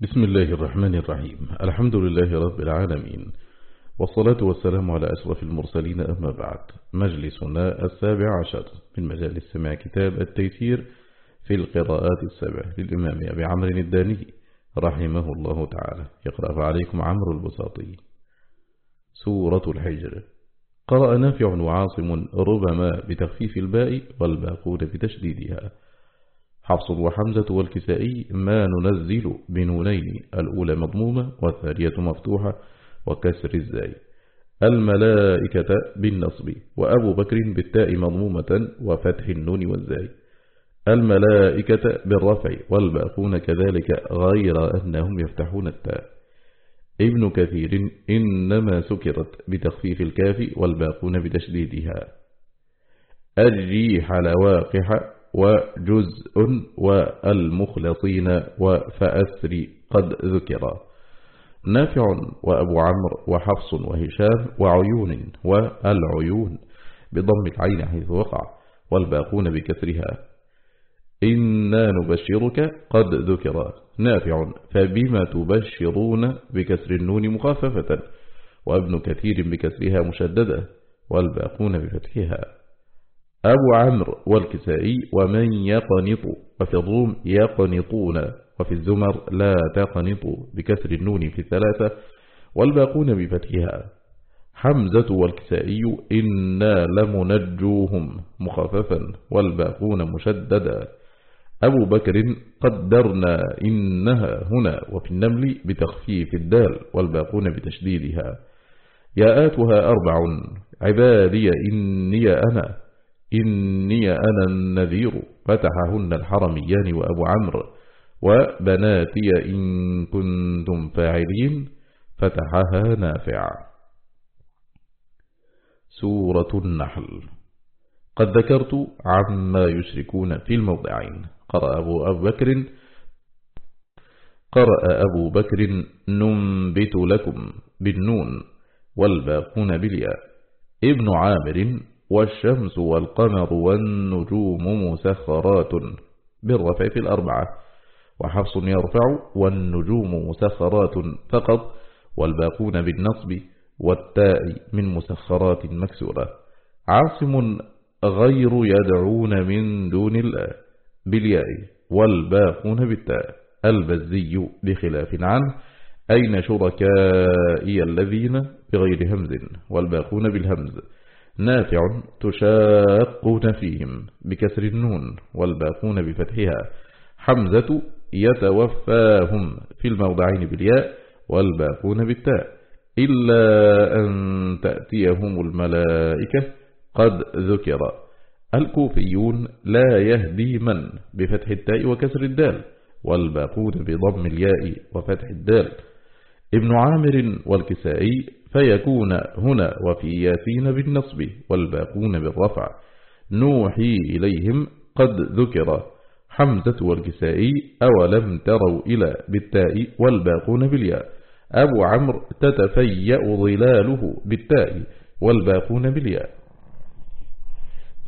بسم الله الرحمن الرحيم. الحمد لله رب العالمين. والصلاة والسلام على أشرف المرسلين أما بعد. مجلسنا السابع عشر من مجال السماع كتاب التيسير في القراءات السبع للإمام أبي عمرو الداني رحمه الله تعالى. يقرأ عليكم عمرو البساطي. سورة الحجر. قرأ نافع وعاصم ربما بتخفيف الباء والباقون بتشديدها. حفص وحمزة والكسائي ما ننزل بنونين الأولى مضمومة والثانية مفتوحة وكسر الزاي. الملائكة بالنصب وأبو بكر بالتاء مضمومة وفتح النون والزاي. الملائكة بالرفع والباقون كذلك غير أنهم يفتحون التاء. ابن كثير إنما سكرت بتخفيف الكاف والباقون بتشديدها. الريح لواقح وجزء والمخلصين وفأسر قد ذكر. نافع وأبو عمرو وحفص وهشام وعيون والعيون بضم العين حيث وقع والباقون بكسرها. إنا نبشرك قد ذكر. نافع فبما تبشرون بكسر النون مخففة وابن كثير بكسرها مشددة والباقون بفتحها. أبو عمرو والكسائي ومن يقنط وفي الروم يقنطون وفي الزمر لا تقنطوا بكسر النون في الثلاثة والباقون بفتحها. حمزة والكسائي إنا لمنجوهم مخففا والباقون مشددا. أبو بكر قدرنا إنها هنا وفي النمل بتخفيف الدال والباقون بتشديدها. ياءاتها أربع عبادي إني أنا إني أنا النذير. فتحهن الحرميان وأبو عمرو وبناتي إن كنتم فاعلين. فتحها نافع. سورة النحل. قد ذكرت عما يشركون في الموضعين. قرأ أبو, أبو بكر. قرأ أبو بكر. ننبت لكم بالنون والباقون بالياء. ابن عامر والشمس والقمر والنجوم مسخرات بالرفع في الأربعة وحفص يرفع والنجوم مسخرات فقط والباقون بالنصب والتاء من مسخرات مكسورة. عاصم غير يدعون من دون الله بالياء والباقون بالتاء. البزي بخلاف عنه أين شركائي الذين بغير همز؟ والباقون بالهمز. نافع تشاقون فيهم بكسر النون والباقون بفتحها. حمزة يتوفاهم في الموضعين بالياء والباقون بالتاء. إلا أن تأتيهم الملائكة قد ذكر. الكوفيون لا يهدي من؟ بفتح التاء وكسر الدال والباقون بضم الياء وفتح الدال. ابن عامر والكسائي فيكون هنا وفي ياسين بالنصب والباقون بالرفع. نوحي إليهم قد ذكر حمزة والكسائي أولم تروا إلى بالتاء والباقون بالياء. أبو عمرو تتفيأ ظلاله بالتاء والباقون بالياء.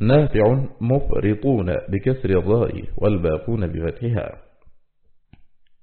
نافع مفرطون بكسر الراء والباقون بفتحها.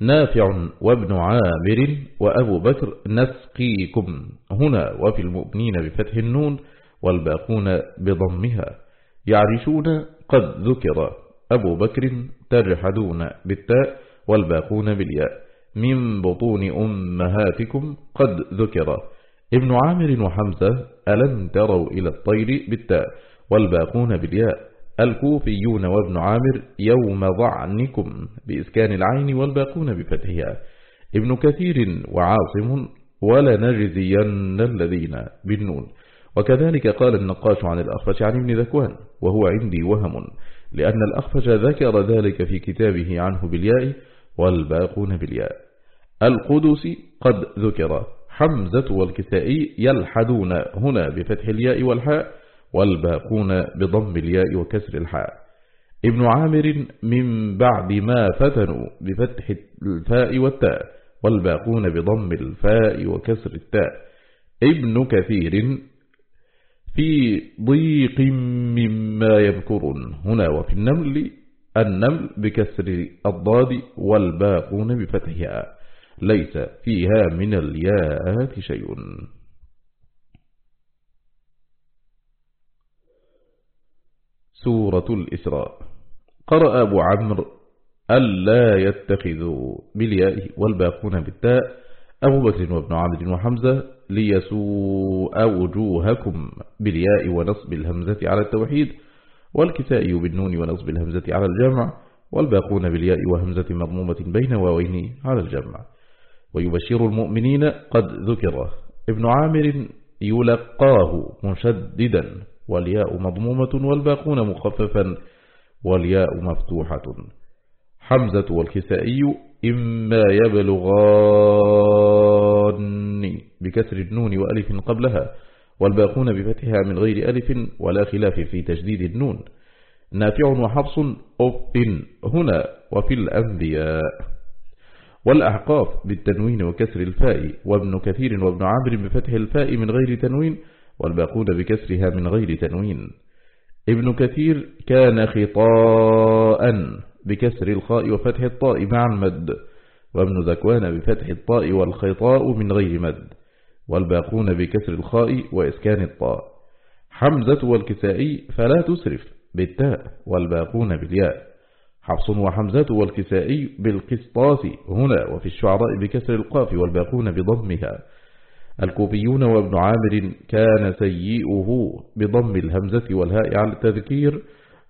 نافع وابن عامر وأبو بكر نسقيكم. هنا وفي المؤمنين بفتح النون والباقون بضمها. يعرشون قد ذكر. أبو بكر تجحدون بالتاء والباقون بالياء. من بطون أمهاتكم قد ذكر. ابن عامر وحمزة ألم تروا إلى الطير بالتاء والباقون بالياء؟ الكوفيون وابن عامر يوم ضعنكم بإسكان العين والباقون بفتحها. ابن كثير وعاصم ولنجزين الذين بالنون. وكذلك قال النقاش عن الأخفش عن ابن ذكوان وهو عندي وهم لأن الأخفش ذكر ذلك في كتابه عنه بالياء والباقون بالياء. القدس قد ذكر حمزة والكسائي يلحدون هنا بفتح الياء والحاء والباقون بضم الياء وكسر الحاء. ابن عامر من بعد ما فتنوا بفتح الفاء والتاء والباقون بضم الفاء وكسر التاء. ابن كثير في ضيق مما يذكرون. هنا وفي النمل النمل بكسر الضاد والباقون بفتحها. ليس فيها من الياءات شيء. سورة الإسراء. قرأ أبو عمرو ألا يتخذوا بالياء والباقون بالتاء. أبو بكر وابن عبد وحمزة ليسوء وجوهكم بالياء ونصب الهمزة على التوحيد والكسائي بالنون ونصب الهمزة على الجمع والباقون بالياء وهمزة مضمومة بين واوين على الجمع. ويبشر المؤمنين قد ذكر ابن عامر يلقاه مشددا. والياء مضمومة والباقون مخففا والياء مفتوحة. حمزة والكسائي إما يبلغان بكسر النون وألف قبلها والباقون بفتحها من غير ألف ولا خلاف في تجديد النون. نافع وحفص أف هنا وفي الأنبياء. والأحقاف بالتنوين وكسر الفاء وابن كثير وابن عامر بفتح الفاء من غير تنوين والباقون بكسرها من غير تنوين. ابن كثير كان خطاء بكسر الخاء وفتح الطاء مع المد وابن ذكوان بفتح الطاء والخطاء من غير مد والباقون بكسر الخاء وإسكان الطاء. حمزة والكسائي فلا تسرف بالتاء والباقون بالياء. حفص وحمزة والكسائي بالقسطاس هنا وفي الشعراء بكسر القاف والباقون بضمها. الكوفيون وابن عامر كان سيئه بضم الهمزة والهاء على التذكير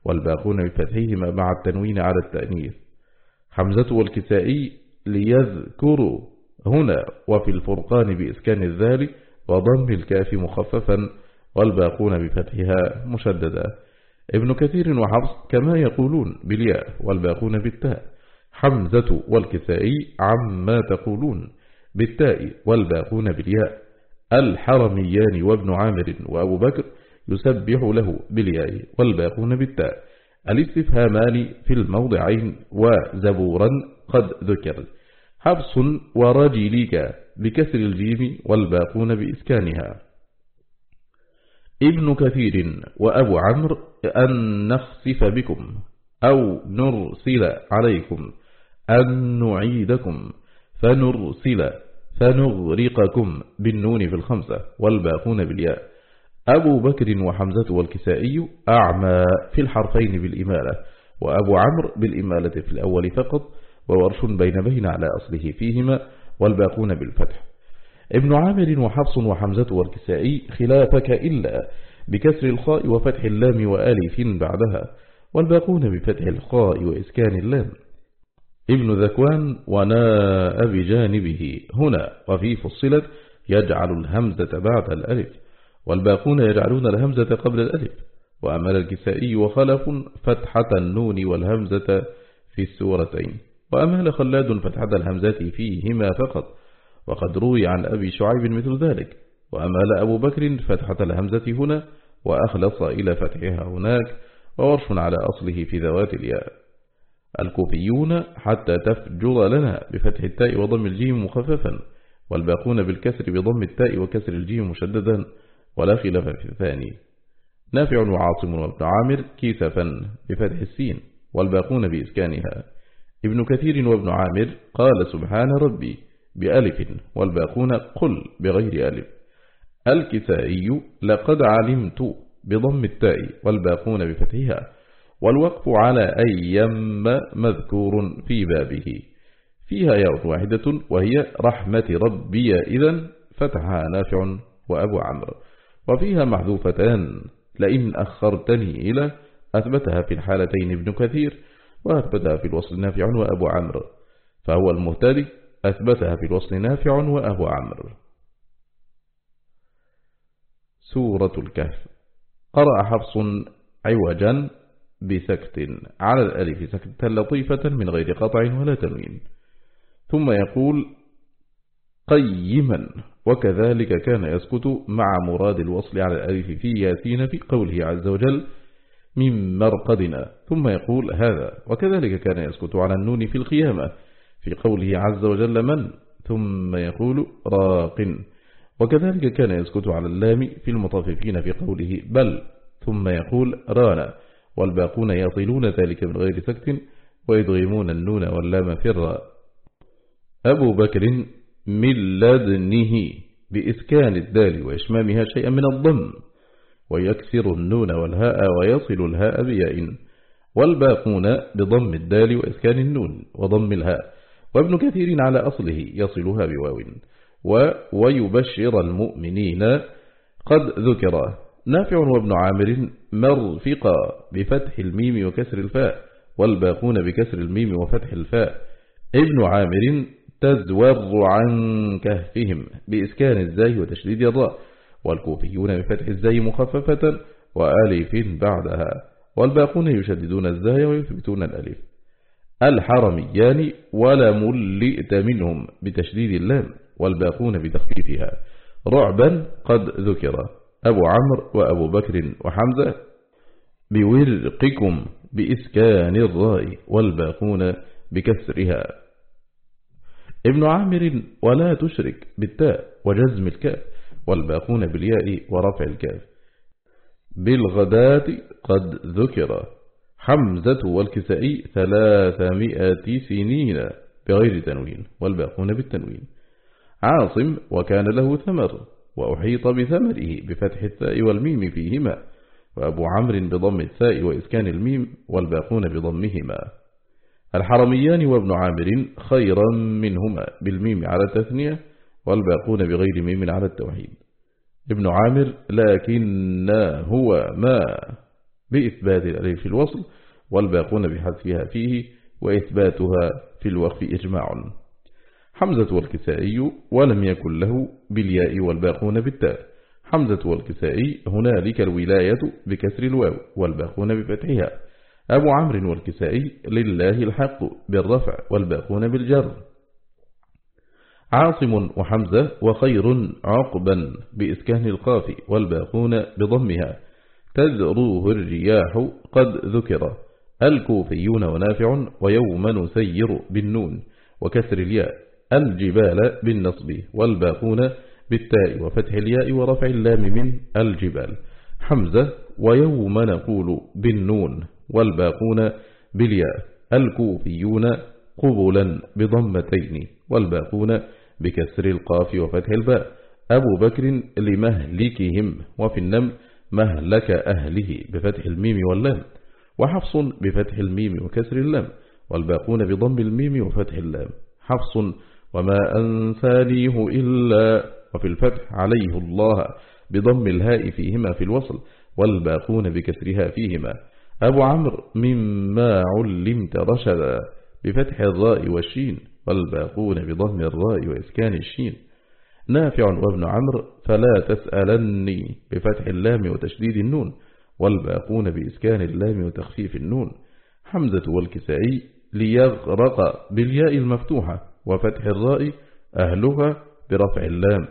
والباقون بفتحهما مع التنوين على التأنيث. حمزة والكسائي ليذكروا هنا وفي الفرقان بإسكان الذال وضم الكاف مخففا والباقون بفتحها مشددا. ابن كثير وحفص كما يقولون بالياء والباقون بالتاء. حمزة والكسائي عما تقولون. بالتاء والباقون بالياء. الحرميان وابن عامر وأبو بكر يسبح له بالياء والباقون بالتاء. الاستفهامان في الموضعين وزبورا قد ذكر. حفص ورجلك بكسر الجيم والباقون بإسكانها. ابن كثير وأبو عمرو أن نخسف بكم أو نرسل عليكم أن نعيدكم فنرسل فنغرقكم بالنون في الخمسة والباقون بالياء. أبو بكر وحمزة والكسائي أعمى في الحرفين بالإمالة وأبو عمرو بالإمالة في الأول فقط وورش بين بين على أصله فيهما والباقون بالفتح. ابن عامر وحفص وحمزة والكسائي خلافك إلا بكسر الخاء وفتح اللام وآلف بعدها والباقون بفتح الخاء وإسكان اللام. ابن ذكوان وناء بجانبه. هنا وفي فصلت يجعل الهمزة بعد الألف والباقون يجعلون الهمزة قبل الألف. وأمال الكسائي وخلف فتحة النون والهمزة في السورتين. وأمال خلاد فتحة الهمزة فيهما فقط. وقد روي عن أبي شعيب مثل ذلك. وأمال أبو بكر فتحة الهمزة هنا وأخلص إلى فتحها هناك وورش على أصله في ذوات الياء. الكوفيون حتى تفجر لنا بفتح التاء وضم الجيم مخففا والباقون بالكسر بضم التاء وكسر الجيم مشددا ولا خلاف في الثاني. نافع وعاصم وابن عامر كيسفا بفتح السين والباقون بإسكانها. ابن كثير وابن عامر قال سبحان ربي بألف والباقون قل بغير ألف. الكسائي لقد علمت بضم التاء والباقون بفتحها والوقف على أيم مذكور في بابه. فيها ياء واحدة وهي رحمة ربي إذا فتحها نافع وأبو عمرو. وفيها محذوفتان لئن أخرتني إلى أثبتها في الحالتين ابن كثير وأثبتها في الوصل نافع وأبو عمرو. فهو المهتدي أثبتها في الوصل نافع وأبو عمرو. سورة الكهف. قرأ حفص عوجا بسكت. على الألف سكتة لطيفة من غير قطع ولا تنوين. ثم يقول قيما وكذلك كان يسكت مع مراد الوصل على الألف في ياسين في قوله عز وجل من مرقدنا. ثم يقول هذا وكذلك كان يسكت على النون في القيامة في قوله عز وجل من؟ ثم يقول راق. وكذلك كان يسكت على اللام في المطففين في قوله بل. ثم يقول ران. والباقون يطيلون ذلك من غير سكت ويدغمون النون واللام في الراء أبو بكر من لدنه بإسكان الدال وإشمامها شيئا من الضم ويكسر النون والهاء ويصل الهاء بياء والباقون بضم الدال وإسكان النون وضم الهاء وابن كثير على أصله يصلها بواو ويبشر المؤمنين قد ذكر. نافع وابن عامر مرفقا بفتح الميم وكسر الفاء والباقون بكسر الميم وفتح الفاء. ابن عامر تزور عن كهفهم بإسكان الزاي وتشديد الراء والكوفيون بفتح الزاي مخففة وآلف بعدها والباقون يشددون الزاي ويثبتون الألف. الحرميان ولا ملئت منهم بتشديد اللام والباقون بتخفيفها. رعبا قد ذكر. أبو عمرو وأبو بكر وحمزة بورقكم بإسكان الراء والباقون بكسرها. ابن عامر ولا تشرك بالتاء وجزم الكاف والباقون بالياء ورفع الكاف. بالغداة قد ذكر حمزة والكسائي ثلاثمائة سنين بغير تنوين والباقون بالتنوين. عاصم وكان له ثمر وأحيط بثمره بفتح الثاء والميم فيهما وأبو عمرو بضم الثاء وإسكان الميم والباقون بضمهما. الحرميان وابن عامر خيرا منهما بالميم على التثنية والباقون بغير ميم على التوحيد. ابن عامر لكن هو ما بإثبات الألف الوصل والباقون بحذفها فيه وإثباتها في الوقف إجماع. حمزة والكسائي ولم يكن له بالياء والباقون بالتاء. حمزة والكسائي هنالك الولاية بكسر الواو والباقون بفتحها. أبو عمرو والكسائي لله الحق بالرفع والباقون بالجر. عاصم وحمزة وخير عقبا بإسكان القاف والباقون بضمها. تذروه الرياح قد ذكر. الكوفيون ونافع ويوم نسير بالنون. وكسر الياء الجبال بالنصب والباقون بالتاء وفتح الياء ورفع اللام من الجبال. حمزة ويوم نقول بالنون والباقون بالياء. الكوفيون قبلا بضمتين والباقون بكسر القاف وفتح الباء. أبو بكر لمهلكهم وفي النم مهلك أهله بفتح الميم واللام. وحفص بفتح الميم وكسر اللام والباقون بضم الميم وفتح اللام. حفص وما أنسانيه إلا وفي الفتح عليه الله بضم الهاء فيهما في الوصل والباقون بكسرها فيهما أبو عمرو مما علمت رشدا بفتح الراء والشين والباقون بضم الراء وإسكان الشين نافع وابن عمرو فلا تسألني بفتح اللام وتشديد النون والباقون بإسكان اللام وتخفيف النون. حمزة والكسائي ليغرق بالياء المفتوحة. وفتح الراء أهلها برفع اللام.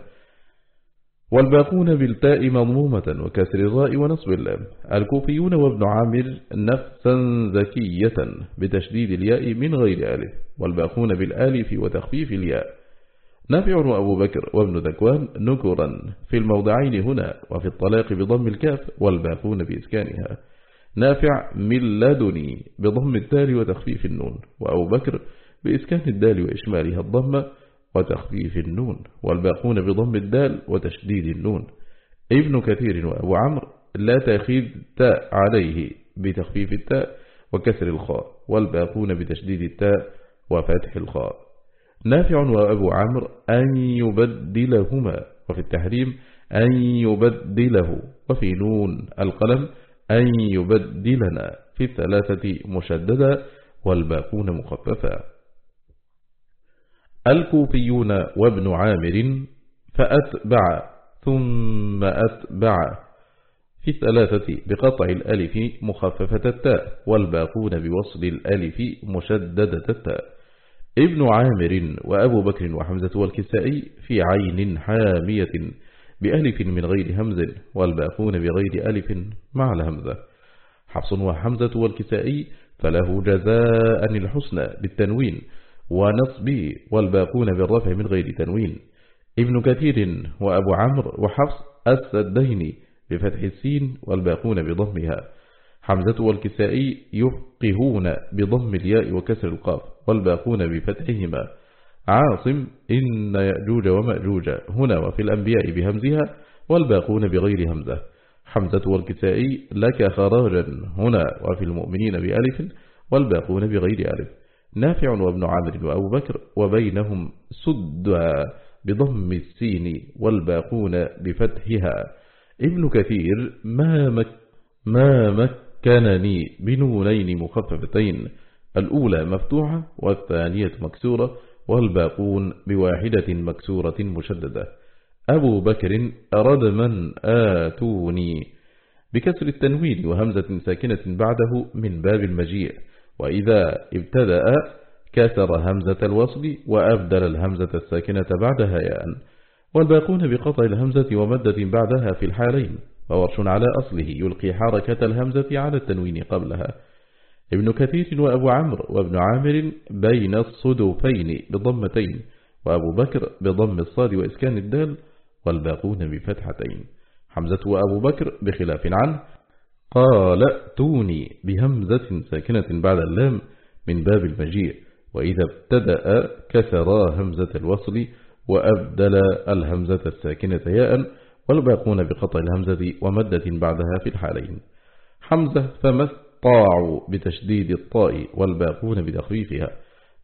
والباقون بالتاء مضمومة وكسر الراء ونصب اللام. الكوفيون وابن عامر نفسا ذكية بتشديد الياء من غير آلف والباقون بالآلف وتخفيف الياء. نافع وأبو بكر وابن ذكوان نكرا في الموضعين هنا وفي الطلاق بضم الكاف والباقون بإسكانها. نافع من لدني بضم الدال وتخفيف النون. وأبو بكر بإسكان الدال وإشمالها الضمة وتخفيف النون والباقون بضم الدال وتشديد النون. ابن كثير وأبو عمرو لا تأخذ تاء عليه بتخفيف التاء وكسر الخاء والباقون بتشديد التاء وفتح الخاء. نافع وأبو عمرو أن يبدلهما وفي التحريم أن يبدله وفي نون القلم أن يبدلنا في الثلاثة مشددة والباقون مخففا الكوفيون وابن عامر فأتبع ثم أتبع في الثلاثة بقطع الألف مخففة التاء والباقون بوصل الألف مشددة التاء. ابن عامر وأبو بكر وحمزة والكسائي في عين حامية بألف من غير همز والباقون بغير ألف مع الهمزة. حفص وحمزة والكسائي فله جزاء الحسنى بالتنوين ونصبي والباقون بالرفع من غير تنوين. ابن كثير وأبو عمرو وحفص السدين بفتح السين والباقون بضمها. حمزة والكسائي يفقهون بضم الياء وكسر القاف والباقون بفتحهما. عاصم إن يأجوج ومأجوج هنا وفي الأنبياء بهمزها والباقون بغير همزة. حمزة والكسائي لك خراجا هنا وفي المؤمنين بألف والباقون بغير ألف. نافع وابن عامر وأبو بكر وبينهم سد بضم السين والباقون بفتحها. ابن كثير ما, مك ما مكنني بنونين مخففتين الأولى مفتوحة والثانية مكسورة والباقون بواحدة مكسورة مشددة. أبو بكر أرد من آتوني؟ بكسر التنوين وهمزة ساكنة بعده من باب المجيء. وإذا ابتدأ كسر همزة الوصل وأبدل الهمزة الساكنة بعدها ياء والباقون بقطع الهمزة ومدة بعدها في الحالين وورش على أصله يلقي حركة الهمزة على التنوين قبلها. ابن كثير وأبو عمرو وابن عامر بين الصدوفين بضمتين وأبو بكر بضم الصاد وإسكان الدال والباقون بفتحتين. حمزة وأبو بكر بخلاف عنه قال توني بهمزة ساكنة بعد اللام من باب المجيء وإذا ابتدأ كسرا همزة الوصل وأبدل الهمزة الساكنة ياء والباقون بقطع الهمزة ومدة بعدها في الحالين. حمزة فما طاعوا بتشديد الطاء والباقون بتخفيفها.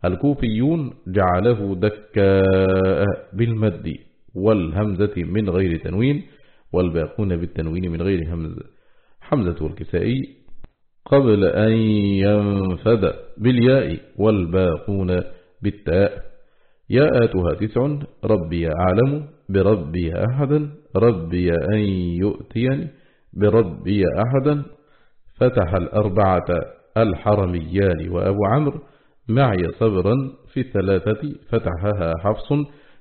الكوفيون جعله دكاء بالمد والهمزة من غير تنوين والباقون بالتنوين من غير همزة حمزة والكسائي قبل أن ينفذ بالياء والباقون بالتاء. ياءاتها تسع ربي أعلم بربي أحدا ربي أن يؤتيني بربي أحدا. فتح الأربعة الحرميان وأبو عمرو معي صبرا في الثلاثة فتحها حفص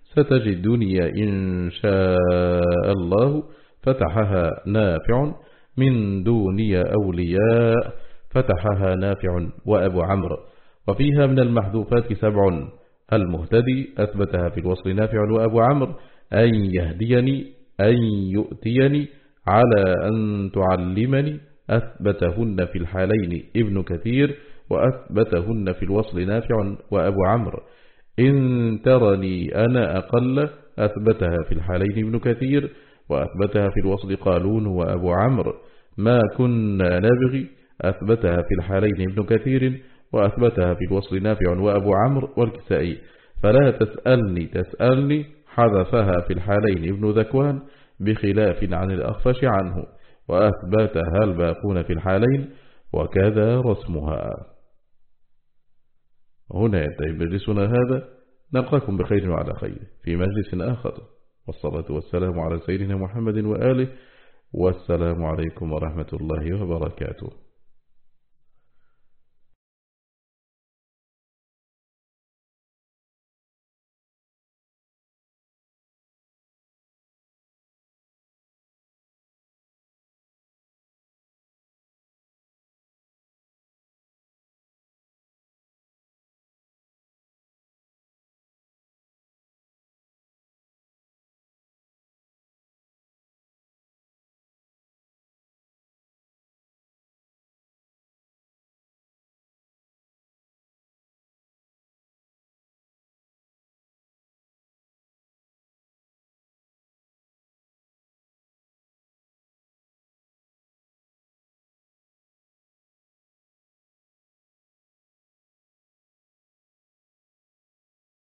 ستجدني إن شاء الله. فتحها نافع من دوني أولياء فتحها نافع وأبو عمرو. وفيها من المحذوفات سبع المهتدي أثبتها في الوصل نافع وأبو عمرو أن يهديني أن يؤتيني على أن تعلمني أثبتهن في الحالين ابن كثير وأثبتهن في الوصل نافع وأبو عمرو. إن ترني أنا أقل أثبتها في الحالين ابن كثير. وأثبتها في الوصل قالون وأبو عمرو. ما كنا نبغي أثبتها في الحالين ابن كثير وأثبتها في الوصل نافع وأبو عمرو والكسائي. فلا تسألني تسألني حذفها في الحالين ابن ذكوان بخلاف عن الأخفش عنه. وأثبتها الباقون في الحالين وكذا رسمها. هنا ينتهي مجلسنا هذا. نلقاكم بخير وعلى خير في مجلس آخر. والصلاة والسلام على سيدنا محمد وآله والسلام عليكم ورحمة الله وبركاته.